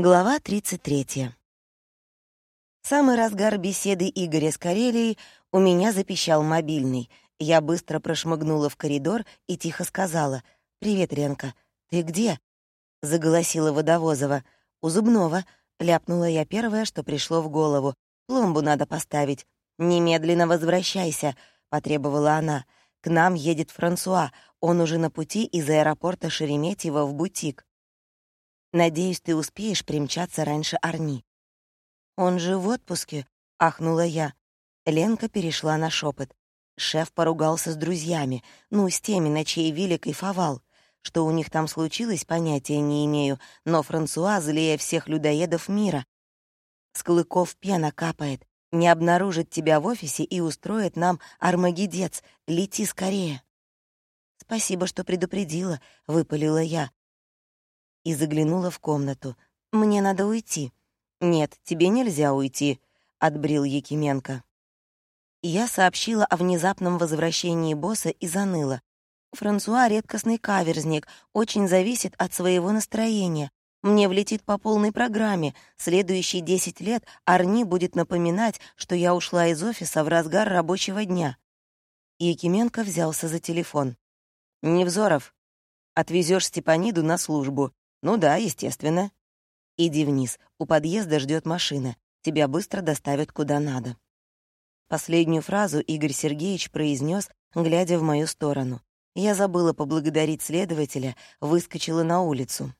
Глава 33. В самый разгар беседы Игоря с Карелией у меня запищал мобильный. Я быстро прошмыгнула в коридор и тихо сказала «Привет, Ленка. Ты где?» — заголосила Водовозова. «У зубного», — ляпнула я первое, что пришло в голову. «Пломбу надо поставить». «Немедленно возвращайся», — потребовала она. «К нам едет Франсуа. Он уже на пути из аэропорта Шереметьево в бутик. Надеюсь, ты успеешь примчаться раньше Арни». «Он же в отпуске», — ахнула я. Ленка перешла на шепот. Шеф поругался с друзьями, ну, с теми, на чьей вилле кайфовал. Что у них там случилось, понятия не имею, но Франсуа злее всех людоедов мира. С клыков пена капает. Не обнаружит тебя в офисе и устроит нам армагедец. Лети скорее. «Спасибо, что предупредила», — выпалила я и заглянула в комнату. «Мне надо уйти». «Нет, тебе нельзя уйти», — отбрил Якименко. Я сообщила о внезапном возвращении босса и заныла. Франсуа — редкостный каверзник, очень зависит от своего настроения. Мне влетит по полной программе. Следующие десять лет Арни будет напоминать, что я ушла из офиса в разгар рабочего дня. Якименко взялся за телефон. «Невзоров, отвезешь Степаниду на службу. «Ну да, естественно». «Иди вниз, у подъезда ждет машина. Тебя быстро доставят куда надо». Последнюю фразу Игорь Сергеевич произнес, глядя в мою сторону. Я забыла поблагодарить следователя, выскочила на улицу.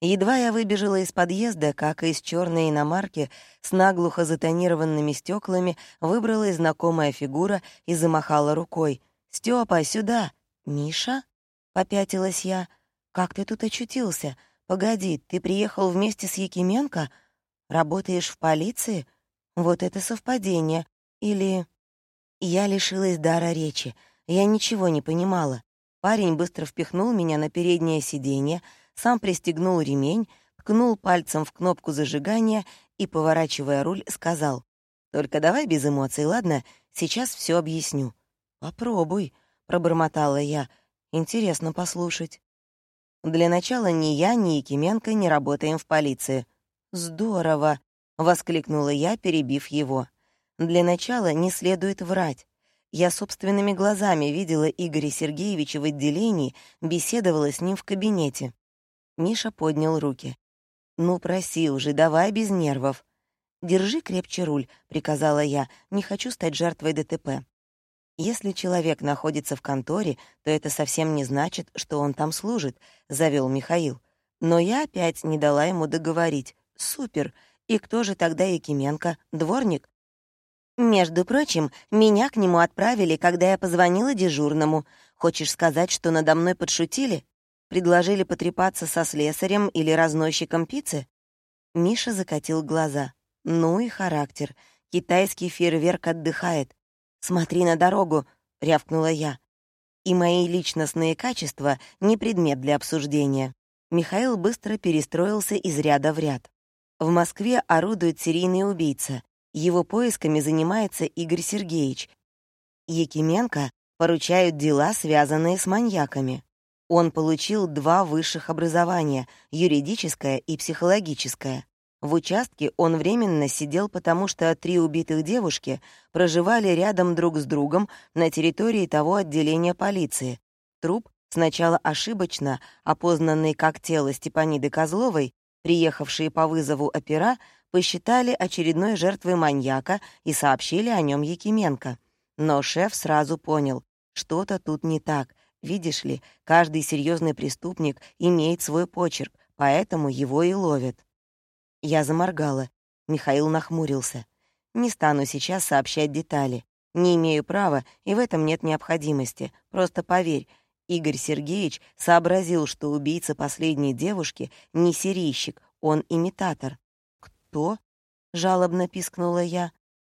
Едва я выбежала из подъезда, как из черной иномарки с наглухо затонированными стеклами выбралась знакомая фигура и замахала рукой. «Стёпа, сюда!» «Миша?» — попятилась я. «Как ты тут очутился? Погоди, ты приехал вместе с Якименко? Работаешь в полиции? Вот это совпадение. Или...» Я лишилась дара речи. Я ничего не понимала. Парень быстро впихнул меня на переднее сиденье, сам пристегнул ремень, ткнул пальцем в кнопку зажигания и, поворачивая руль, сказал, «Только давай без эмоций, ладно? Сейчас все объясню». «Попробуй», — пробормотала я. «Интересно послушать». Для начала ни я, ни Якименко не работаем в полиции». «Здорово!» — воскликнула я, перебив его. «Для начала не следует врать. Я собственными глазами видела Игоря Сергеевича в отделении, беседовала с ним в кабинете». Миша поднял руки. «Ну, проси уже, давай без нервов». «Держи крепче руль», — приказала я, — «не хочу стать жертвой ДТП». «Если человек находится в конторе, то это совсем не значит, что он там служит», — завел Михаил. Но я опять не дала ему договорить. «Супер! И кто же тогда Якименко? Дворник?» «Между прочим, меня к нему отправили, когда я позвонила дежурному. Хочешь сказать, что надо мной подшутили? Предложили потрепаться со слесарем или разносчиком пиццы?» Миша закатил глаза. «Ну и характер. Китайский фейерверк отдыхает. «Смотри на дорогу!» — рявкнула я. И мои личностные качества — не предмет для обсуждения. Михаил быстро перестроился из ряда в ряд. В Москве орудует серийный убийца. Его поисками занимается Игорь Сергеевич. Якименко поручают дела, связанные с маньяками. Он получил два высших образования — юридическое и психологическое. В участке он временно сидел, потому что три убитых девушки проживали рядом друг с другом на территории того отделения полиции. Труп, сначала ошибочно опознанный как тело Степаниды Козловой, приехавшие по вызову опера, посчитали очередной жертвой маньяка и сообщили о нем Якименко. Но шеф сразу понял, что-то тут не так. Видишь ли, каждый серьезный преступник имеет свой почерк, поэтому его и ловят. Я заморгала. Михаил нахмурился. «Не стану сейчас сообщать детали. Не имею права, и в этом нет необходимости. Просто поверь, Игорь Сергеевич сообразил, что убийца последней девушки не серийщик, он имитатор. «Кто?» — жалобно пискнула я.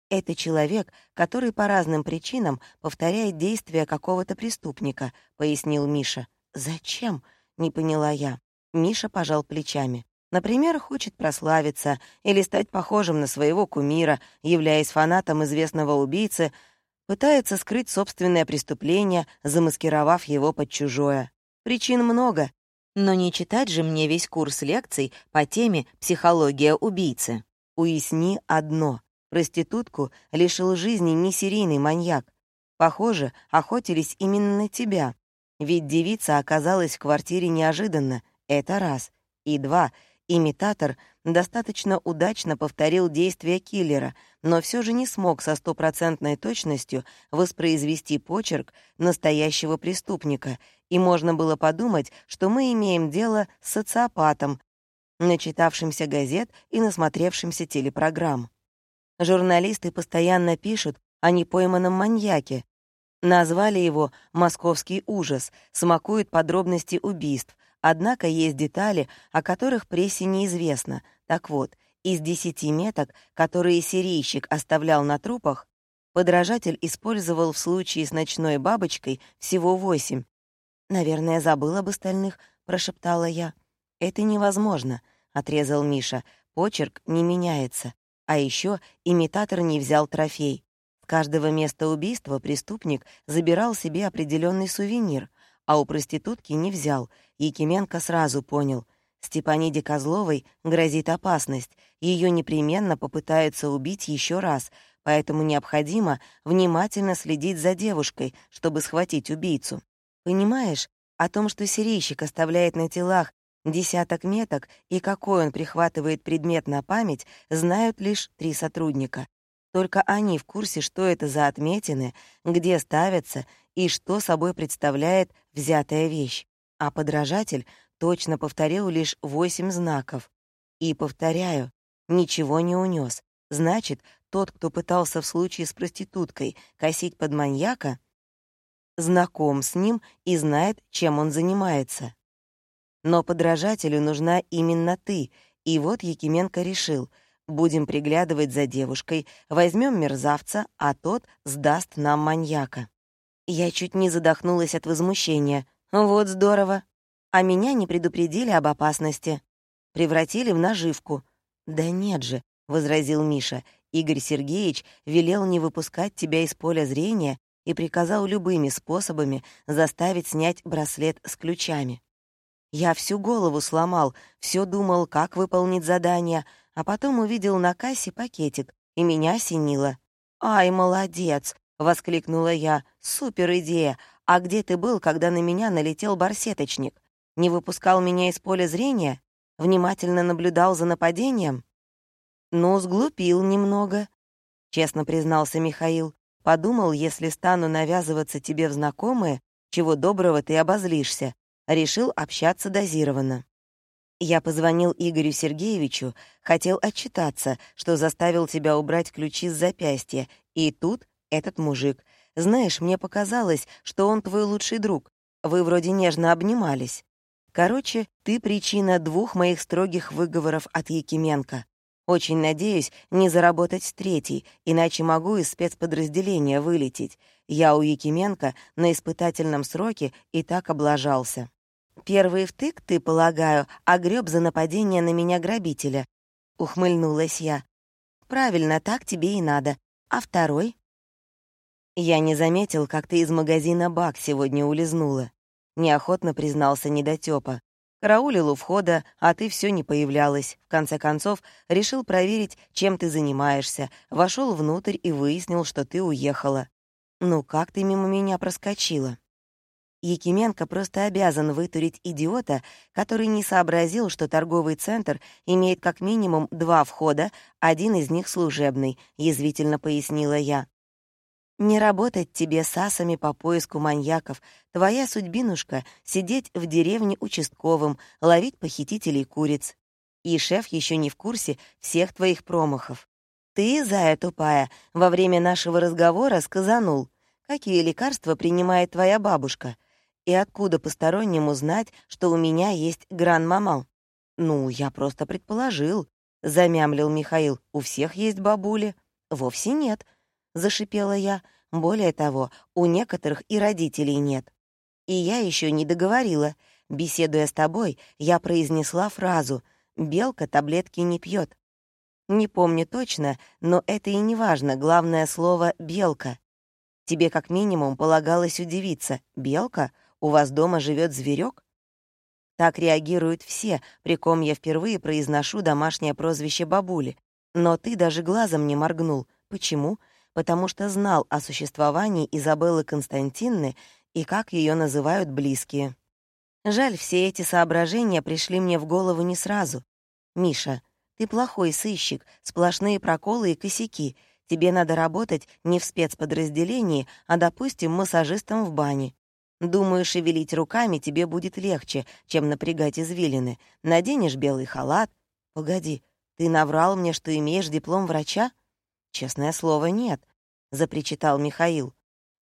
«Это человек, который по разным причинам повторяет действия какого-то преступника», — пояснил Миша. «Зачем?» — не поняла я. Миша пожал плечами. Например, хочет прославиться или стать похожим на своего кумира, являясь фанатом известного убийцы, пытается скрыть собственное преступление, замаскировав его под чужое. Причин много. Но не читать же мне весь курс лекций по теме «Психология убийцы». Уясни одно. Проститутку лишил жизни не серийный маньяк. Похоже, охотились именно на тебя. Ведь девица оказалась в квартире неожиданно. Это раз. И два. Имитатор достаточно удачно повторил действия киллера, но все же не смог со стопроцентной точностью воспроизвести почерк настоящего преступника, и можно было подумать, что мы имеем дело с социопатом, начитавшимся газет и насмотревшимся телепрограмм. Журналисты постоянно пишут о непойманном маньяке. Назвали его «московский ужас», смакуют подробности убийств, однако есть детали, о которых прессе неизвестно. Так вот, из десяти меток, которые серийщик оставлял на трупах, подражатель использовал в случае с ночной бабочкой всего восемь. «Наверное, забыл об остальных», — прошептала я. «Это невозможно», — отрезал Миша. «Почерк не меняется. А еще имитатор не взял трофей. С каждого места убийства преступник забирал себе определенный сувенир, а у проститутки не взял. Якименко сразу понял. Степаниде Козловой грозит опасность. Ее непременно попытаются убить еще раз, поэтому необходимо внимательно следить за девушкой, чтобы схватить убийцу. Понимаешь, о том, что серийщик оставляет на телах Десяток меток и какой он прихватывает предмет на память, знают лишь три сотрудника. Только они в курсе, что это за отметины, где ставятся и что собой представляет взятая вещь. А подражатель точно повторил лишь восемь знаков. И, повторяю, ничего не унес. Значит, тот, кто пытался в случае с проституткой косить под маньяка, знаком с ним и знает, чем он занимается. Но подражателю нужна именно ты, и вот Якименко решил — Будем приглядывать за девушкой, возьмем мерзавца, а тот сдаст нам маньяка. Я чуть не задохнулась от возмущения. Вот здорово. А меня не предупредили об опасности. Превратили в наживку. Да нет же, — возразил Миша. Игорь Сергеевич велел не выпускать тебя из поля зрения и приказал любыми способами заставить снять браслет с ключами. Я всю голову сломал, все думал, как выполнить задание, а потом увидел на кассе пакетик, и меня осенило. «Ай, молодец!» — воскликнула я. «Супер идея! А где ты был, когда на меня налетел барсеточник? Не выпускал меня из поля зрения? Внимательно наблюдал за нападением?» «Ну, сглупил немного», — честно признался Михаил. «Подумал, если стану навязываться тебе в знакомые, чего доброго ты обозлишься решил общаться дозированно. Я позвонил Игорю Сергеевичу, хотел отчитаться, что заставил тебя убрать ключи с запястья, и тут этот мужик. Знаешь, мне показалось, что он твой лучший друг. Вы вроде нежно обнимались. Короче, ты причина двух моих строгих выговоров от Якименко. Очень надеюсь не заработать с третьей, иначе могу из спецподразделения вылететь. Я у Якименко на испытательном сроке и так облажался. Первый втык, ты, полагаю, огреб за нападение на меня грабителя. Ухмыльнулась я. Правильно, так тебе и надо. А второй? Я не заметил, как ты из магазина «Бак» сегодня улизнула. Неохотно признался недотёпа. Караулил у входа, а ты все не появлялась. В конце концов, решил проверить, чем ты занимаешься. Вошел внутрь и выяснил, что ты уехала. Ну как ты мимо меня проскочила? Якименко просто обязан вытурить идиота, который не сообразил, что торговый центр имеет как минимум два входа, один из них служебный, язвительно пояснила я. Не работать тебе с асами по поиску маньяков. Твоя судьбинушка — сидеть в деревне участковым, ловить похитителей куриц. И шеф еще не в курсе всех твоих промахов. Ты, зая тупая, во время нашего разговора сказанул, какие лекарства принимает твоя бабушка — и откуда постороннему знать, что у меня есть гран-мама? Ну, я просто предположил, — замямлил Михаил. У всех есть бабули. Вовсе нет, — зашипела я. Более того, у некоторых и родителей нет. И я еще не договорила. Беседуя с тобой, я произнесла фразу «Белка таблетки не пьет». Не помню точно, но это и не важно, главное слово «белка». Тебе как минимум полагалось удивиться. «Белка? У вас дома живет зверек? Так реагируют все, при ком я впервые произношу домашнее прозвище бабули. Но ты даже глазом не моргнул. Почему? Потому что знал о существовании Изабеллы Константинны и как ее называют близкие. Жаль, все эти соображения пришли мне в голову не сразу. «Миша, ты плохой сыщик, сплошные проколы и косяки. Тебе надо работать не в спецподразделении, а, допустим, массажистом в бане. Думаю, шевелить руками тебе будет легче, чем напрягать извилины. Наденешь белый халат. Погоди, ты наврал мне, что имеешь диплом врача? Честное слово, нет, — запричитал Михаил.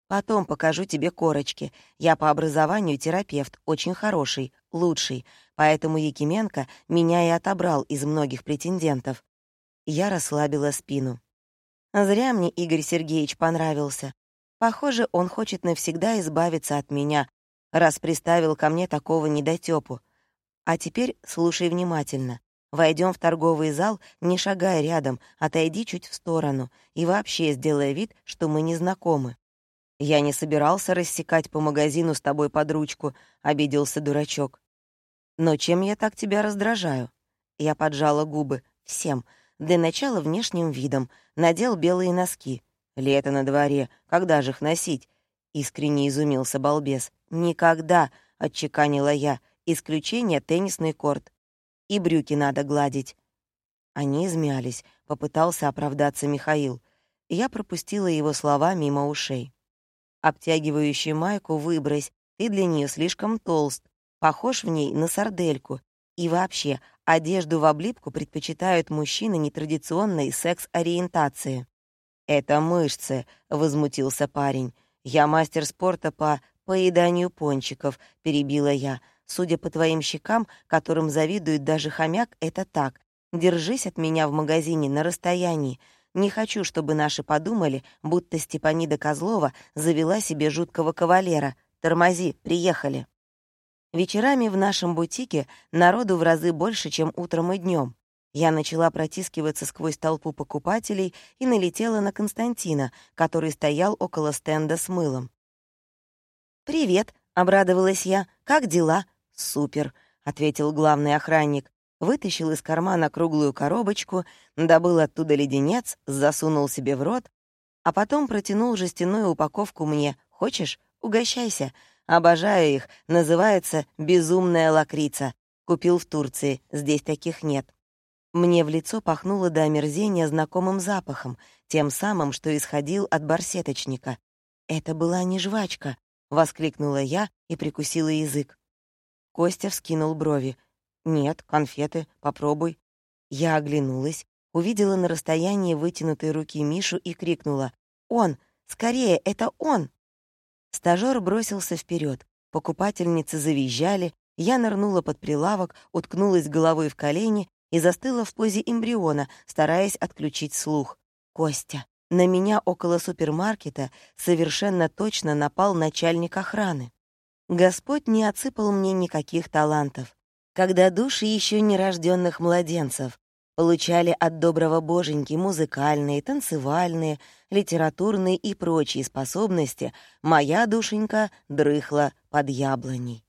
Потом покажу тебе корочки. Я по образованию терапевт, очень хороший, лучший, поэтому Якименко меня и отобрал из многих претендентов. Я расслабила спину. Зря мне Игорь Сергеевич понравился. Похоже, он хочет навсегда избавиться от меня, раз приставил ко мне такого недотёпу. А теперь слушай внимательно. Войдем в торговый зал, не шагая рядом, отойди чуть в сторону и вообще сделай вид, что мы не знакомы. «Я не собирался рассекать по магазину с тобой под ручку», — обиделся дурачок. «Но чем я так тебя раздражаю?» Я поджала губы. «Всем. Для начала внешним видом. Надел белые носки. Лето на дворе, когда же их носить? Искренне изумился балбес. Никогда, отчеканила я. Исключение теннисный корт. И брюки надо гладить. Они измялись, попытался оправдаться Михаил. Я пропустила его слова мимо ушей. Обтягивающую майку выбрось, ты для нее слишком толст, похож в ней на сардельку. И вообще, одежду в облипку предпочитают мужчины нетрадиционной секс-ориентации. «Это мышцы», — возмутился парень. «Я мастер спорта по поеданию пончиков», — перебила я. «Судя по твоим щекам, которым завидует даже хомяк, это так. Держись от меня в магазине на расстоянии. Не хочу, чтобы наши подумали, будто Степанида Козлова завела себе жуткого кавалера. Тормози, приехали». Вечерами в нашем бутике народу в разы больше, чем утром и днем. Я начала протискиваться сквозь толпу покупателей и налетела на Константина, который стоял около стенда с мылом. «Привет», — обрадовалась я. «Как дела?» «Супер», — ответил главный охранник. Вытащил из кармана круглую коробочку, добыл оттуда леденец, засунул себе в рот, а потом протянул жестяную упаковку мне. «Хочешь? Угощайся. Обожаю их. Называется «Безумная лакрица». Купил в Турции. Здесь таких нет. Мне в лицо пахнуло до омерзения знакомым запахом, тем самым, что исходил от барсеточника. «Это была не жвачка», — воскликнула я и прикусила язык. Костя вскинул брови. «Нет, конфеты, попробуй». Я оглянулась, увидела на расстоянии вытянутой руки Мишу и крикнула. «Он! Скорее, это он!» Стажёр бросился вперед. Покупательницы завизжали, я нырнула под прилавок, уткнулась головой в колени и застыла в позе эмбриона, стараясь отключить слух. «Костя!» На меня около супермаркета совершенно точно напал начальник охраны. Господь не отсыпал мне никаких талантов. Когда души еще нерожденных младенцев получали от доброго боженьки музыкальные, танцевальные, литературные и прочие способности, моя душенька дрыхла под яблоней.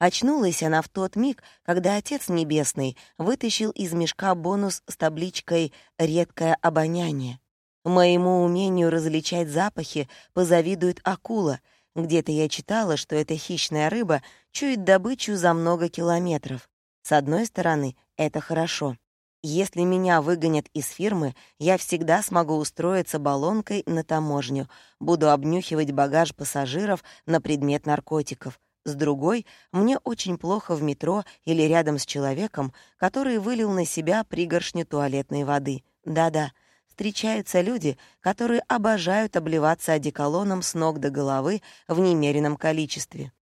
Очнулась она в тот миг, когда Отец Небесный вытащил из мешка бонус с табличкой «Редкое обоняние». Моему умению различать запахи позавидует акула. Где-то я читала, что эта хищная рыба чует добычу за много километров. С одной стороны, это хорошо. Если меня выгонят из фирмы, я всегда смогу устроиться баллонкой на таможню, буду обнюхивать багаж пассажиров на предмет наркотиков — с другой, мне очень плохо в метро или рядом с человеком, который вылил на себя пригоршню туалетной воды. Да-да, встречаются люди, которые обожают обливаться одеколоном с ног до головы в немеренном количестве.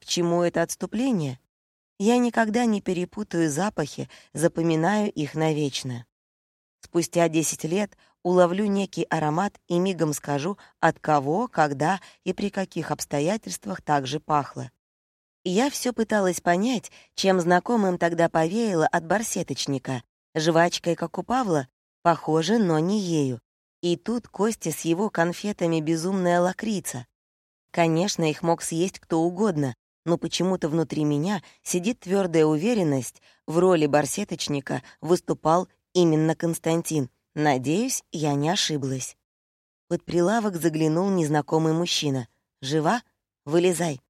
К чему это отступление? Я никогда не перепутаю запахи, запоминаю их навечно. Спустя 10 лет уловлю некий аромат и мигом скажу, от кого, когда и при каких обстоятельствах так же пахло. Я все пыталась понять, чем знакомым тогда повеяло от барсеточника. Жвачкой, как у Павла? Похоже, но не ею. И тут Костя с его конфетами безумная лакрица. Конечно, их мог съесть кто угодно, но почему-то внутри меня сидит твердая уверенность, в роли барсеточника выступал именно Константин. Надеюсь, я не ошиблась. Под прилавок заглянул незнакомый мужчина. «Жива? Вылезай».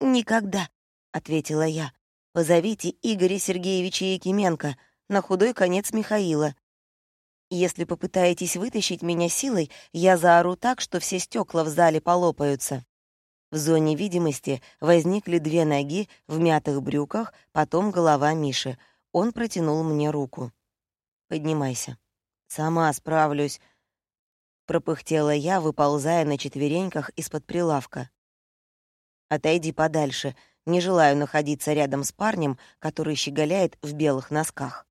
«Никогда», — ответила я. «Позовите Игоря Сергеевича Якименко, на худой конец Михаила. Если попытаетесь вытащить меня силой, я заору так, что все стекла в зале полопаются». В зоне видимости возникли две ноги в мятых брюках, потом голова Миши. Он протянул мне руку. «Поднимайся». «Сама справлюсь», — пропыхтела я, выползая на четвереньках из-под прилавка. «Отойди подальше. Не желаю находиться рядом с парнем, который щеголяет в белых носках».